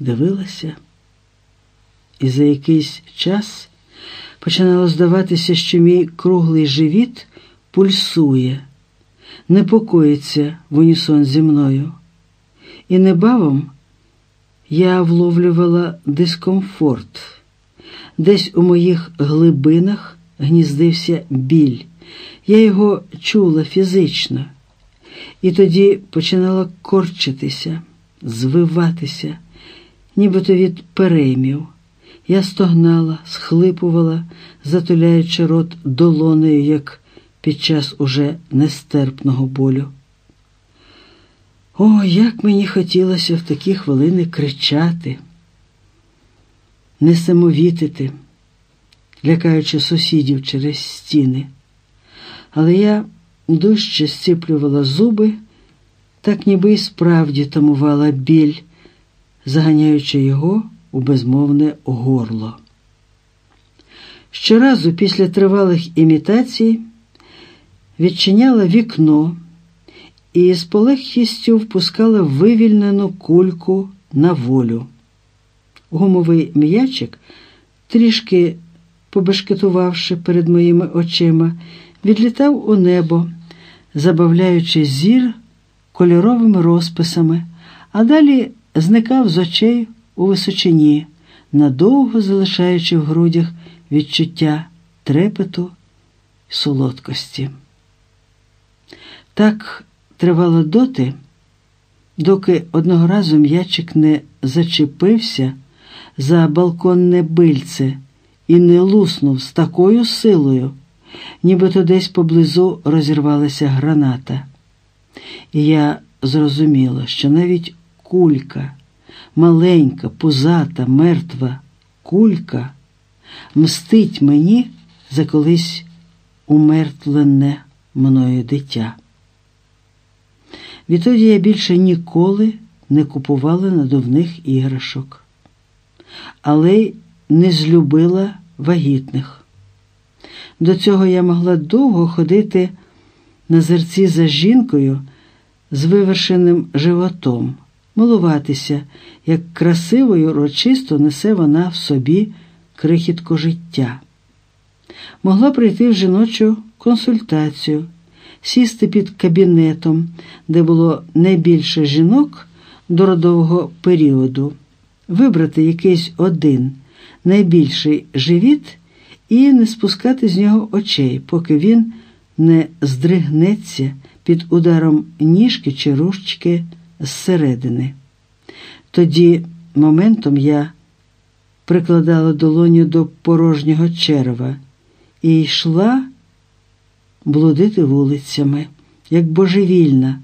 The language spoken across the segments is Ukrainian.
дивилася, і за якийсь час починало здаватися, що мій круглий живіт пульсує, непокоїться в унісон зі мною. І небавом я вловлювала дискомфорт. Десь у моїх глибинах гніздився біль. Я його чула фізично, і тоді починала корчитися, звиватися, нібито від переймів. Я стогнала, схлипувала, затуляючи рот долонею, як під час уже нестерпного болю. О, як мені хотілося в такі хвилини кричати, несамовітити, лякаючи сусідів через стіни. Але я дужче зціплювала зуби, так ніби й справді тамувала біль, заганяючи його у безмовне горло. Щоразу після тривалих імітацій відчиняла вікно і з полегкістю впускала вивільнену кульку на волю. Гумовий м'ячик, трішки побешкетувавши перед моїми очима, відлітав у небо, забавляючи зір кольоровими розписами, а далі зникав з очей у височині, надовго залишаючи в грудях відчуття трепету і солодкості. Так тривало доти, доки одного разу м'ячик не зачепився за балконне бильце і не луснув з такою силою, нібито десь поблизу розірвалася граната. І я зрозуміла, що навіть кулька, маленька, пузата, мертва кулька мстить мені за колись умертвлене мною дитя. Відтоді я більше ніколи не купувала надувних іграшок, але й не злюбила вагітних. До цього я могла довго ходити на зерці за жінкою з вивершеним животом, милуватися, як красиво й урочисто несе вона в собі крихітко життя. Могла прийти в жіночу консультацію сісти під кабінетом, де було найбільше жінок до родового періоду, вибрати якийсь один найбільший живіт і не спускати з нього очей, поки він не здригнеться під ударом ніжки чи ручки зсередини. Тоді моментом я прикладала долоню до порожнього черва і йшла блудити вулицями, як божевільна,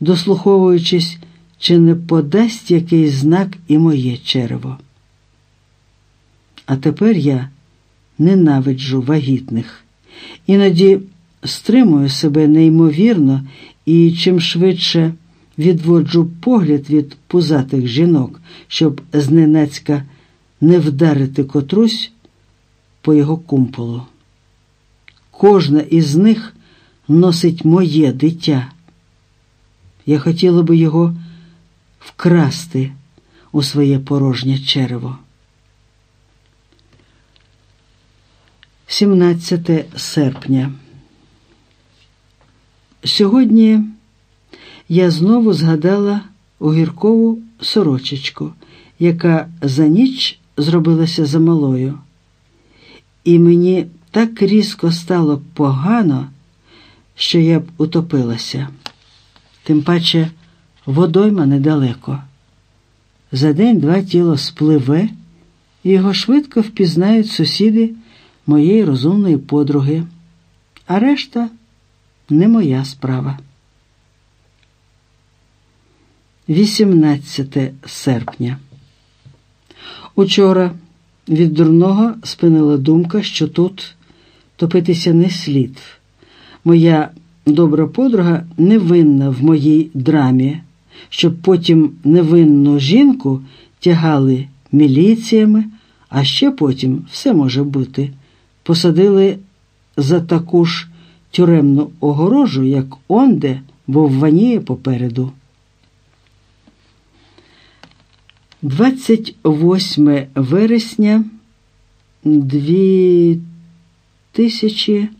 дослуховуючись, чи не подасть якийсь знак і моє черево. А тепер я ненавиджу вагітних, іноді стримую себе неймовірно і чим швидше відводжу погляд від пузатих жінок, щоб зненацька не вдарити котрусь по його кумполу. Кожна із них носить моє дитя. Я хотіла би його вкрасти у своє порожнє черево. 17 серпня. Сьогодні я знову згадала огіркову сорочечку, яка за ніч зробилася замалою. І мені так різко стало погано, що я б утопилася. Тим паче водойма недалеко. За день-два тіло спливе, і його швидко впізнають сусіди моєї розумної подруги, а решта не моя справа. 18 серпня. Учора від дурного спинила думка, що тут топитися не слід. Моя добра подруга невинна в моїй драмі, щоб потім невинну жінку тягали міліціями, а ще потім все може бути. Посадили за таку ж тюремну огорожу, як онде, бо вваніє попереду. 28 вересня 2000